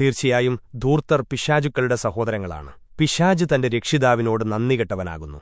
തീർച്ചയായും ധൂർത്തർ പിശാചുക്കളുടെ സഹോദരങ്ങളാണ്. പിശാജ് തന്റെ രക്ഷിതാവിനോട് നന്ദികെട്ടവനാകുന്നു.